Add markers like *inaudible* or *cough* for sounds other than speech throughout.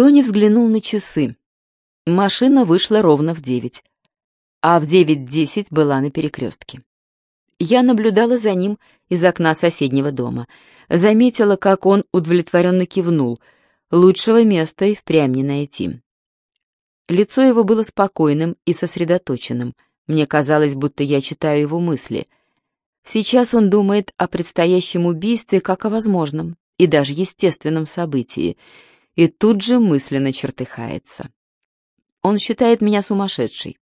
Тони взглянул на часы. Машина вышла ровно в девять, а в девять десять была на перекрестке. Я наблюдала за ним из окна соседнего дома. Заметила, как он удовлетворенно кивнул. Лучшего места и впрямь не найти. Лицо его было спокойным и сосредоточенным. Мне казалось, будто я читаю его мысли. Сейчас он думает о предстоящем убийстве как о возможном и даже естественном событии, и тут же мысленно чертыхается. Он считает меня сумасшедшей.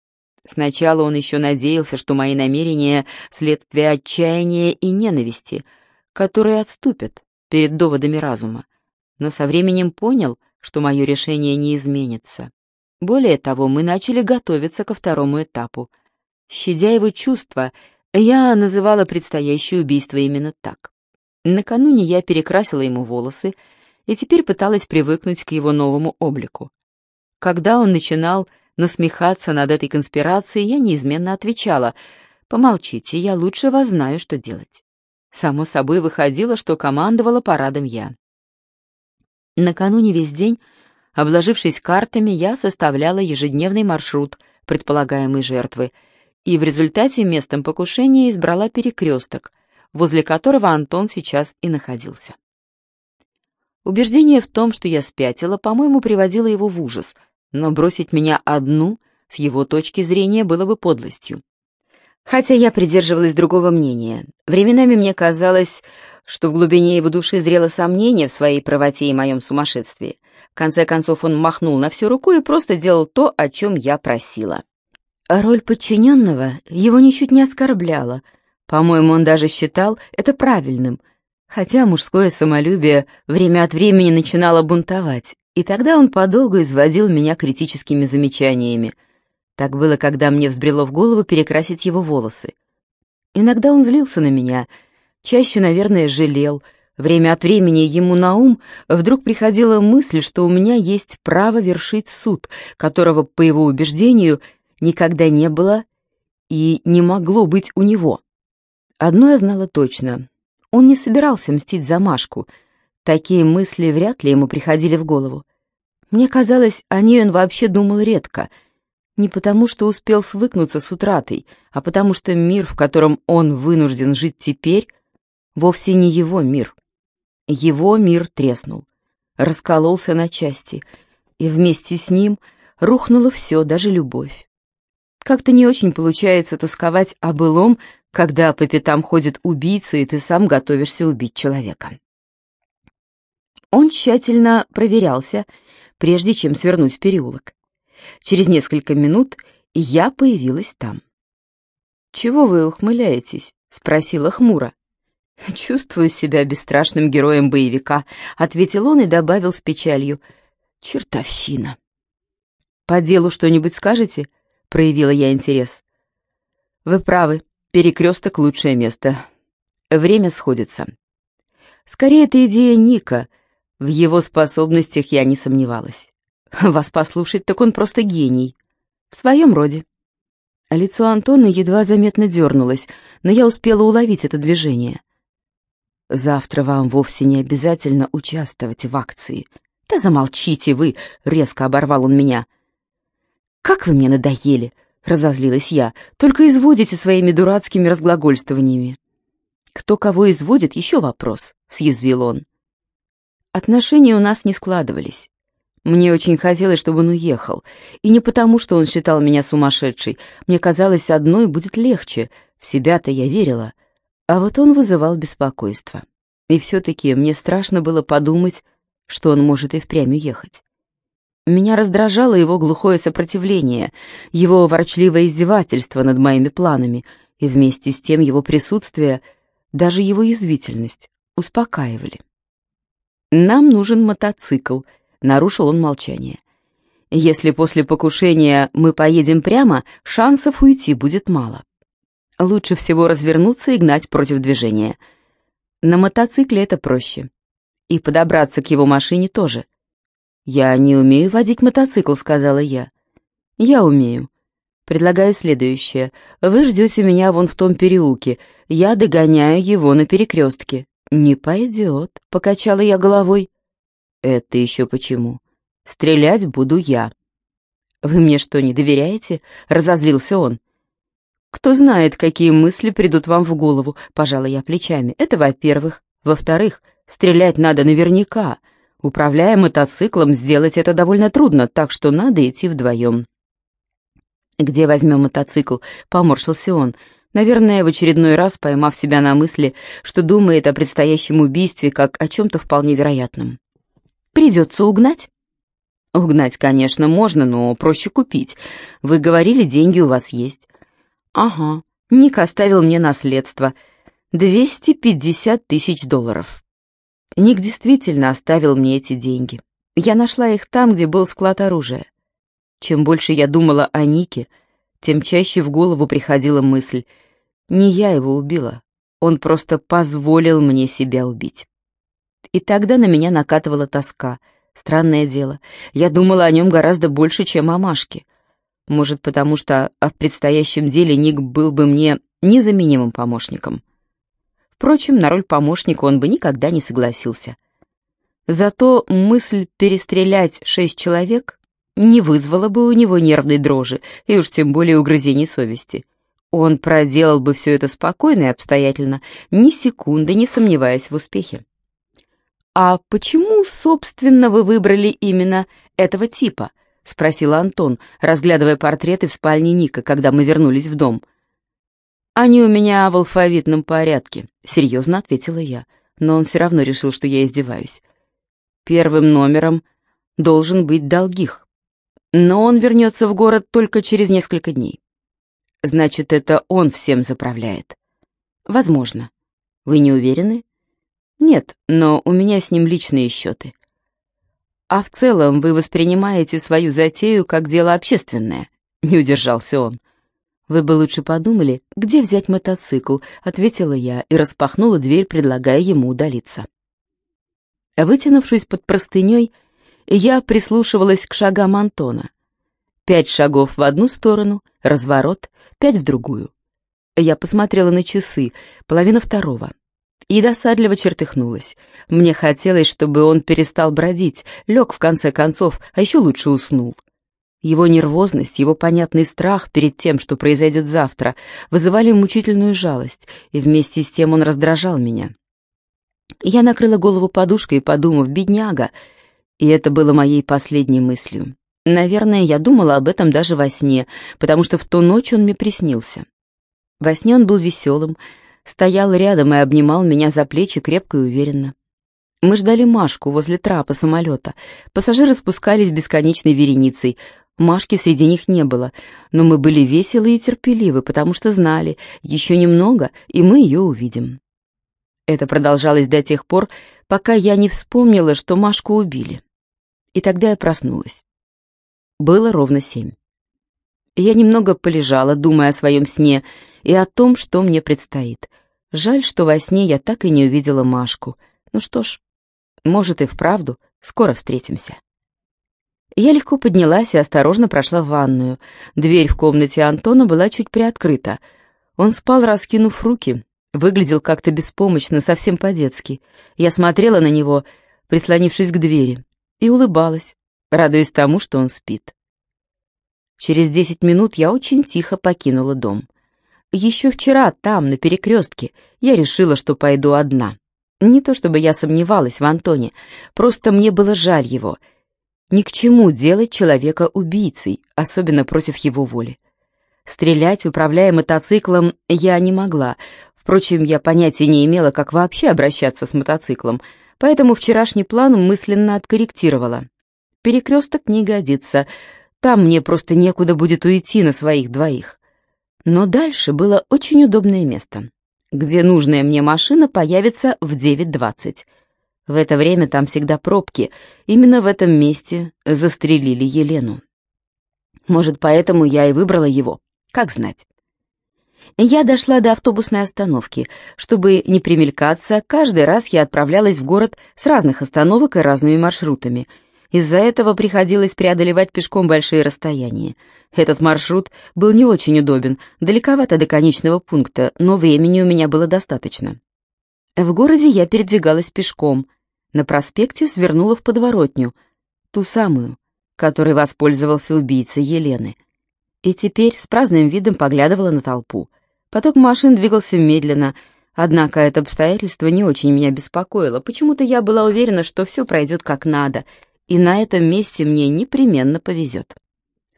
Сначала он еще надеялся, что мои намерения — следствие отчаяния и ненависти, которые отступят перед доводами разума, но со временем понял, что мое решение не изменится. Более того, мы начали готовиться ко второму этапу. Щадя его чувства, я называла предстоящее убийство именно так. Накануне я перекрасила ему волосы и теперь пыталась привыкнуть к его новому облику. Когда он начинал насмехаться над этой конспирацией, я неизменно отвечала «Помолчите, я лучше вас знаю, что делать». Само собой выходило, что командовала парадом я. Накануне весь день, обложившись картами, я составляла ежедневный маршрут предполагаемой жертвы и в результате местом покушения избрала перекресток, возле которого Антон сейчас и находился. Убеждение в том, что я спятила, по-моему, приводило его в ужас — но бросить меня одну с его точки зрения было бы подлостью. Хотя я придерживалась другого мнения. Временами мне казалось, что в глубине его души зрело сомнение в своей правоте и моем сумасшествии. В конце концов он махнул на всю руку и просто делал то, о чем я просила. А роль подчиненного его ничуть не оскорбляла. По-моему, он даже считал это правильным, хотя мужское самолюбие время от времени начинало бунтовать, и тогда он подолгу изводил меня критическими замечаниями. Так было, когда мне взбрело в голову перекрасить его волосы. Иногда он злился на меня, чаще, наверное, жалел. Время от времени ему на ум вдруг приходила мысль, что у меня есть право вершить суд, которого, по его убеждению, никогда не было и не могло быть у него. Одно я знала точно. Он не собирался мстить за Машку — Такие мысли вряд ли ему приходили в голову. Мне казалось, о ней он вообще думал редко. Не потому, что успел свыкнуться с утратой, а потому что мир, в котором он вынужден жить теперь, вовсе не его мир. Его мир треснул, раскололся на части, и вместе с ним рухнуло все, даже любовь. Как-то не очень получается тосковать о былом, когда по пятам ходят убийцы, и ты сам готовишься убить человека. Он тщательно проверялся, прежде чем свернуть в переулок. Через несколько минут я появилась там. «Чего вы ухмыляетесь?» — спросила хмуро. «Чувствую себя бесстрашным героем боевика», — ответил он и добавил с печалью. «Чертовщина». «По делу что-нибудь скажете?» — проявила я интерес. «Вы правы, перекресток — лучшее место. Время сходится. Скорее, это идея Ника — в его способностях я не сомневалась. Вас послушать, так он просто гений. В своем роде. Лицо Антона едва заметно дернулось, но я успела уловить это движение. «Завтра вам вовсе не обязательно участвовать в акции». «Да замолчите вы!» — резко оборвал он меня. «Как вы мне надоели!» — разозлилась я. «Только изводите своими дурацкими разглагольствованиями». «Кто кого изводит, еще вопрос», — съязвил он. Отношения у нас не складывались. Мне очень хотелось, чтобы он уехал. И не потому, что он считал меня сумасшедшей. Мне казалось, одной будет легче. В себя-то я верила. А вот он вызывал беспокойство. И все-таки мне страшно было подумать, что он может и впрямь уехать. Меня раздражало его глухое сопротивление, его ворчливое издевательство над моими планами, и вместе с тем его присутствие, даже его язвительность, успокаивали. «Нам нужен мотоцикл», — нарушил он молчание. «Если после покушения мы поедем прямо, шансов уйти будет мало. Лучше всего развернуться и гнать против движения. На мотоцикле это проще. И подобраться к его машине тоже». «Я не умею водить мотоцикл», — сказала я. «Я умею. Предлагаю следующее. Вы ждете меня вон в том переулке. Я догоняю его на перекрестке. «Не пойдет», — покачала я головой. «Это еще почему?» Стрелять буду я». «Вы мне что, не доверяете?» — разозлился он. «Кто знает, какие мысли придут вам в голову», — пожала я плечами. «Это во-первых. Во-вторых, стрелять надо наверняка. Управляя мотоциклом, сделать это довольно трудно, так что надо идти вдвоем». «Где возьмем мотоцикл?» — поморщился он. Наверное, в очередной раз поймав себя на мысли, что думает о предстоящем убийстве как о чем-то вполне вероятном. «Придется угнать». «Угнать, конечно, можно, но проще купить. Вы говорили, деньги у вас есть». «Ага, Ник оставил мне наследство. 250 тысяч долларов». Ник действительно оставил мне эти деньги. Я нашла их там, где был склад оружия. Чем больше я думала о Нике, тем чаще в голову приходила мысль, не я его убила, он просто позволил мне себя убить. И тогда на меня накатывала тоска — Странное дело, я думала о нем гораздо больше, чем о Машке. Может, потому что в предстоящем деле Ник был бы мне незаменимым помощником. Впрочем, на роль помощника он бы никогда не согласился. Зато мысль перестрелять шесть человек не вызвала бы у него нервной дрожи и уж тем более угрызений совести. Он проделал бы все это спокойно и обстоятельно, ни секунды не сомневаясь в успехе. «А почему, собственно, вы выбрали именно этого типа?» — спросил Антон, разглядывая портреты в спальне Ника, когда мы вернулись в дом. «Они у меня в алфавитном порядке», — серьезно ответила я, но он все равно решил, что я издеваюсь. «Первым номером должен быть Долгих, но он вернется в город только через несколько дней. Значит, это он всем заправляет. Возможно. Вы не уверены?» Нет, но у меня с ним личные счеты. А в целом вы воспринимаете свою затею как дело общественное, не удержался он. Вы бы лучше подумали, где взять мотоцикл, ответила я и распахнула дверь, предлагая ему удалиться. Вытянувшись под простыней, я прислушивалась к шагам Антона. Пять шагов в одну сторону, разворот, пять в другую. Я посмотрела на часы, половина второго и досадливо чертыхнулась. Мне хотелось, чтобы он перестал бродить, лег в конце концов, а еще лучше уснул. Его нервозность, его понятный страх перед тем, что произойдет завтра, вызывали мучительную жалость, и вместе с тем он раздражал меня. Я накрыла голову подушкой, подумав, бедняга, и это было моей последней мыслью. Наверное, я думала об этом даже во сне, потому что в ту ночь он мне приснился. Во сне он был веселым, стоял рядом и обнимал меня за плечи крепко и уверенно. Мы ждали Машку возле трапа самолета. Пассажиры спускались бесконечной вереницей. Машки среди них не было, но мы были веселы и терпеливы, потому что знали, еще немного, и мы ее увидим. Это продолжалось до тех пор, пока я не вспомнила, что Машку убили. И тогда я проснулась. Было ровно семь. Я немного полежала, думая о своем сне, и о том, что мне предстоит. Жаль, что во сне я так и не увидела Машку. Ну что ж, может и вправду, скоро встретимся. Я легко поднялась и осторожно прошла в ванную. Дверь в комнате Антона была чуть приоткрыта. Он спал, раскинув руки, выглядел как-то беспомощно, совсем по-детски. Я смотрела на него, прислонившись к двери, и улыбалась, радуясь тому, что он спит. Через десять минут я очень тихо покинула дом. Еще вчера там, на перекрестке, я решила, что пойду одна. Не то чтобы я сомневалась в Антоне, просто мне было жаль его. Ни к чему делать человека убийцей, особенно против его воли. Стрелять, управляя мотоциклом, я не могла. Впрочем, я понятия не имела, как вообще обращаться с мотоциклом, поэтому вчерашний план мысленно откорректировала. Перекресток не годится, там мне просто некуда будет уйти на своих двоих. Но дальше было очень удобное место, где нужная мне машина появится в 9.20. В это время там всегда пробки. Именно в этом месте застрелили Елену. Может, поэтому я и выбрала его. Как знать. Я дошла до автобусной остановки. Чтобы не примелькаться, каждый раз я отправлялась в город с разных остановок и разными маршрутами — из-за этого приходилось преодолевать пешком большие расстояния. Этот маршрут был не очень удобен, далековато до конечного пункта, но времени у меня было достаточно. В городе я передвигалась пешком. На проспекте свернула в подворотню. Ту самую, которой воспользовался убийца Елены. И теперь с праздным видом поглядывала на толпу. Поток машин двигался медленно, однако это обстоятельство не очень меня беспокоило. Почему-то я была уверена, что все пройдет как надо, и на этом месте мне непременно повезет.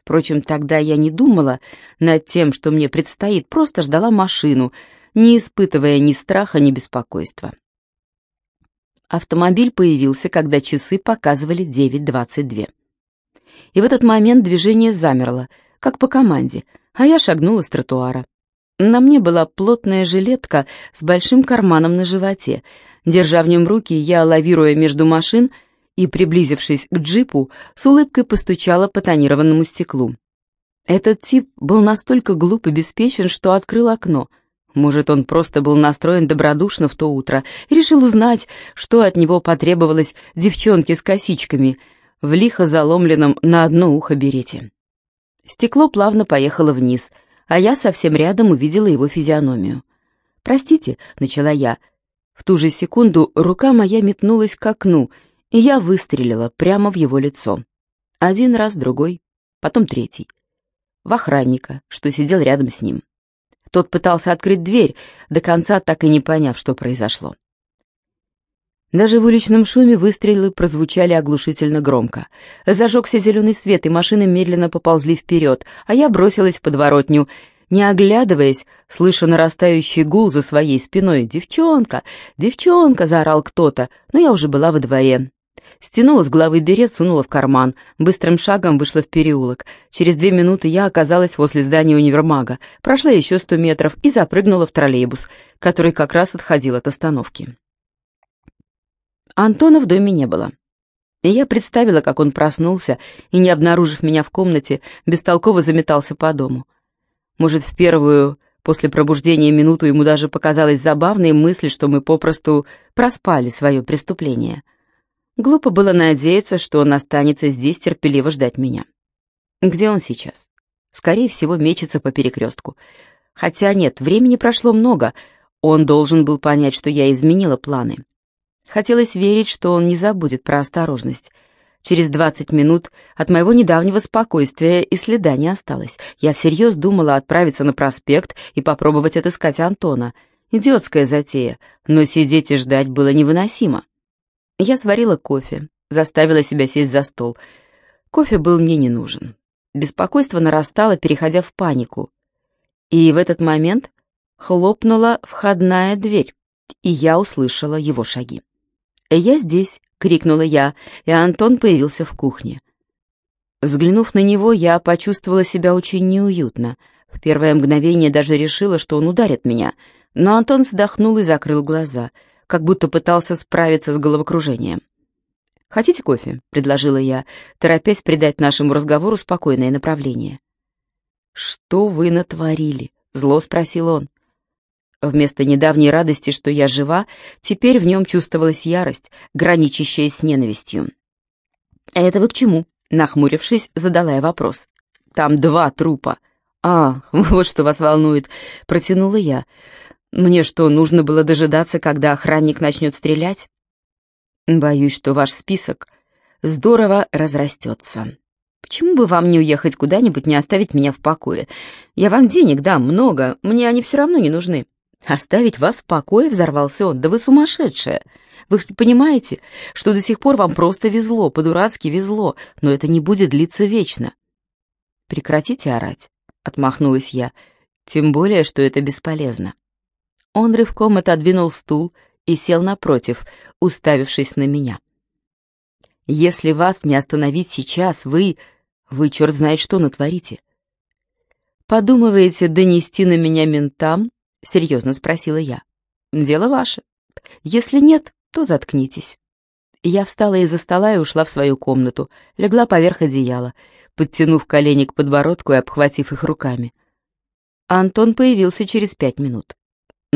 Впрочем, тогда я не думала над тем, что мне предстоит, просто ждала машину, не испытывая ни страха, ни беспокойства. Автомобиль появился, когда часы показывали 9.22. И в этот момент движение замерло, как по команде, а я шагнула с тротуара. На мне была плотная жилетка с большим карманом на животе. Держа в нем руки, я, лавируя между машин и, приблизившись к джипу, с улыбкой постучала по тонированному стеклу. Этот тип был настолько глуп и беспечен, что открыл окно. Может, он просто был настроен добродушно в то утро и решил узнать, что от него потребовалось девчонке с косичками в лихо заломленном на одно ухо берете. Стекло плавно поехало вниз — а я совсем рядом увидела его физиономию. «Простите», — начала я. В ту же секунду рука моя метнулась к окну, и я выстрелила прямо в его лицо. Один раз, другой, потом третий. В охранника, что сидел рядом с ним. Тот пытался открыть дверь, до конца так и не поняв, что произошло. Даже в уличном шуме выстрелы прозвучали оглушительно громко. Зажегся зеленый свет, и машины медленно поползли вперед, а я бросилась в подворотню. Не оглядываясь, слыша нарастающий гул за своей спиной, «Девчонка! Девчонка!» — заорал кто-то, но я уже была во дворе. Стянула с головы берет, сунула в карман. Быстрым шагом вышла в переулок. Через две минуты я оказалась возле здания универмага, прошла еще сто метров и запрыгнула в троллейбус, который как раз отходил от остановки. Антона в доме не было. Я представила, как он проснулся и, не обнаружив меня в комнате, бестолково заметался по дому. Может, в первую после пробуждения минуту ему даже показалась забавной мысль, что мы попросту проспали свое преступление. Глупо было надеяться, что он останется здесь терпеливо ждать меня. Где он сейчас? Скорее всего, мечется по перекрестку. Хотя нет, времени прошло много. Он должен был понять, что я изменила планы. Хотелось верить, что он не забудет про осторожность. Через двадцать минут от моего недавнего спокойствия и следа не осталось. Я всерьез думала отправиться на проспект и попробовать отыскать Антона. Идиотская затея, но сидеть и ждать было невыносимо. Я сварила кофе, заставила себя сесть за стол. Кофе был мне не нужен. Беспокойство нарастало, переходя в панику. И в этот момент хлопнула входная дверь, и я услышала его шаги. «Я здесь!» — крикнула я, и Антон появился в кухне. Взглянув на него, я почувствовала себя очень неуютно. В первое мгновение даже решила, что он ударит меня, но Антон вздохнул и закрыл глаза, как будто пытался справиться с головокружением. «Хотите кофе?» — предложила я, торопясь придать нашему разговору спокойное направление. «Что вы натворили?» — зло спросил он. Вместо недавней радости, что я жива, теперь в нем чувствовалась ярость, граничащая с ненавистью. «А это вы к чему?» — нахмурившись, задала я вопрос. «Там два трупа». «А, *laughs* вот что вас волнует», — протянула я. «Мне что, нужно было дожидаться, когда охранник начнет стрелять?» «Боюсь, что ваш список здорово разрастется. Почему бы вам не уехать куда-нибудь, не оставить меня в покое? Я вам денег дам много, мне они все равно не нужны». «Оставить вас в покое?» — взорвался он. «Да вы сумасшедшая! Вы понимаете, что до сих пор вам просто везло, по-дурацки везло, но это не будет длиться вечно». «Прекратите орать», — отмахнулась я, «тем более, что это бесполезно». Он рывком отодвинул стул и сел напротив, уставившись на меня. «Если вас не остановить сейчас, вы... вы черт знает что натворите. Подумываете донести на меня ментам — серьезно спросила я. «Дело ваше. Если нет, то заткнитесь». Я встала из-за стола и ушла в свою комнату, легла поверх одеяла, подтянув колени к подбородку и обхватив их руками. Антон появился через пять минут.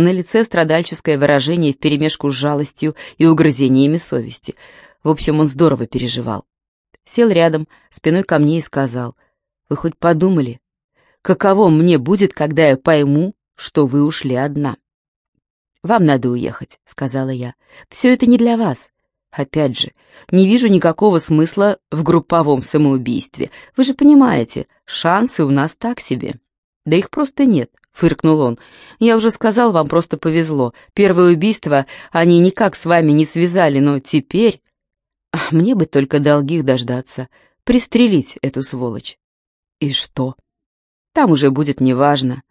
На лице страдальческое выражение вперемешку с жалостью и угрызениями совести. В общем, он здорово переживал. Сел рядом, спиной ко мне и сказал, «Вы хоть подумали, каково мне будет, когда я пойму, что вы ушли одна. «Вам надо уехать», — сказала я. «Все это не для вас. Опять же, не вижу никакого смысла в групповом самоубийстве. Вы же понимаете, шансы у нас так себе. Да их просто нет, фыркнул он. Я уже сказал, вам просто повезло. Первое убийство они никак с вами не связали, но теперь... Мне бы только долгих дождаться, пристрелить эту сволочь. И что? Там уже будет неважно.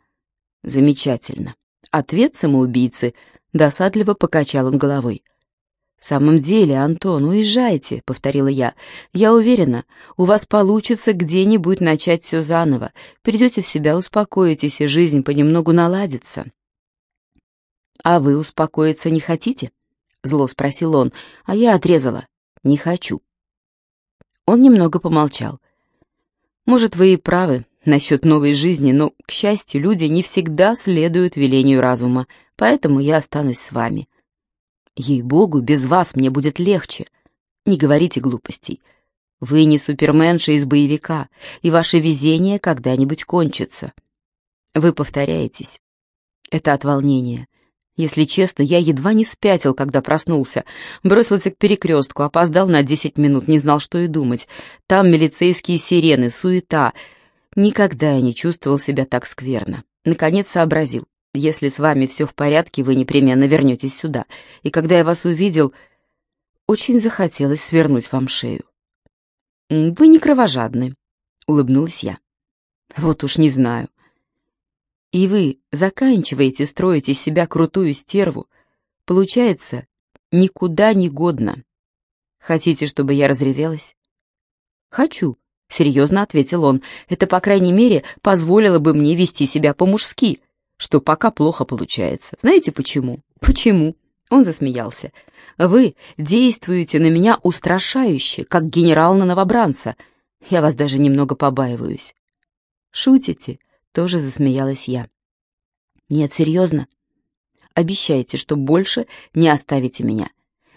Замечательно. Ответ самоубийцы. Досадливо покачал он головой. «В самом деле, Антон, уезжайте», — повторила я. «Я уверена, у вас получится где-нибудь начать все заново. Придете в себя, успокоитесь, и жизнь понемногу наладится». «А вы успокоиться не хотите?» — зло спросил он, а я отрезала. «Не хочу». Он немного помолчал. «Может, вы и правы насчет новой жизни, но, к счастью, люди не всегда следуют велению разума, поэтому я останусь с вами». Ей-богу, без вас мне будет легче. Не говорите глупостей. Вы не суперменша из боевика, и ваше везение когда-нибудь кончится. Вы повторяетесь. Это от волнения. Если честно, я едва не спятил, когда проснулся. Бросился к перекрестку, опоздал на десять минут, не знал, что и думать. Там милицейские сирены, суета. Никогда я не чувствовал себя так скверно. Наконец сообразил. Если с вами все в порядке, вы непременно вернетесь сюда. И когда я вас увидел, очень захотелось свернуть вам шею. Вы не кровожадны, улыбнулась я. Вот уж не знаю. И вы заканчиваете строить из себя крутую стерву. Получается, никуда не годно. Хотите, чтобы я разревелась? Хочу, серьезно ответил он. Это, по крайней мере, позволило бы мне вести себя по-мужски что пока плохо получается. Знаете почему? Почему? Он засмеялся. Вы действуете на меня устрашающе, как генерал на новобранца. Я вас даже немного побаиваюсь. Шутите? Тоже засмеялась я. Нет, серьезно. Обещайте, что больше не оставите меня.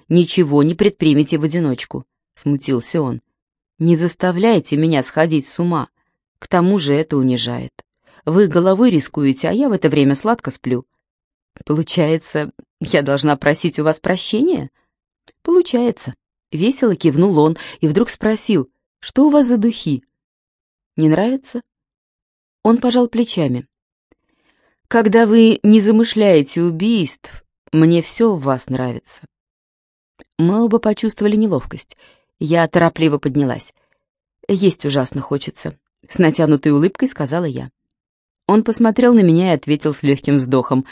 Ничего не предпримете в одиночку, смутился он. Не заставляйте меня сходить с ума. К тому же это унижает. Вы головой рискуете, а я в это время сладко сплю. Получается, я должна просить у вас прощения? Получается. Весело кивнул он и вдруг спросил, что у вас за духи? Не нравится? Он пожал плечами. Когда вы не замышляете убийств, мне все в вас нравится. Мы оба почувствовали неловкость. Я торопливо поднялась. Есть ужасно хочется. С натянутой улыбкой сказала я. Он посмотрел на меня и ответил с легким вздохом.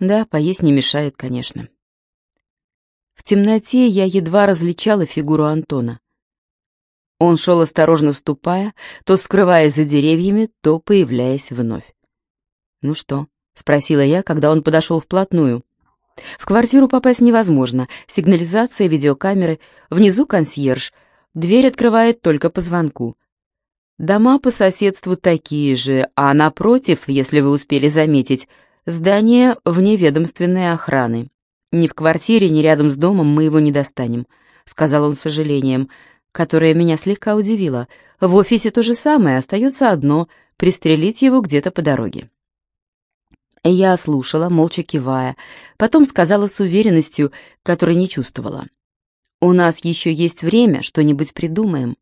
«Да, поесть не мешает, конечно». В темноте я едва различала фигуру Антона. Он шел осторожно ступая, то скрываясь за деревьями, то появляясь вновь. «Ну что?» — спросила я, когда он подошел вплотную. «В квартиру попасть невозможно. Сигнализация, видеокамеры. Внизу консьерж. Дверь открывает только по звонку. Дома по соседству такие же, а напротив, если вы успели заметить, здание вневедомственной охраны. Ни в квартире, ни рядом с домом мы его не достанем», — сказал он с сожалением, которое меня слегка удивило. «В офисе то же самое, остается одно — пристрелить его где-то по дороге». Я слушала, молча кивая, потом сказала с уверенностью, которой не чувствовала. «У нас еще есть время, что-нибудь придумаем».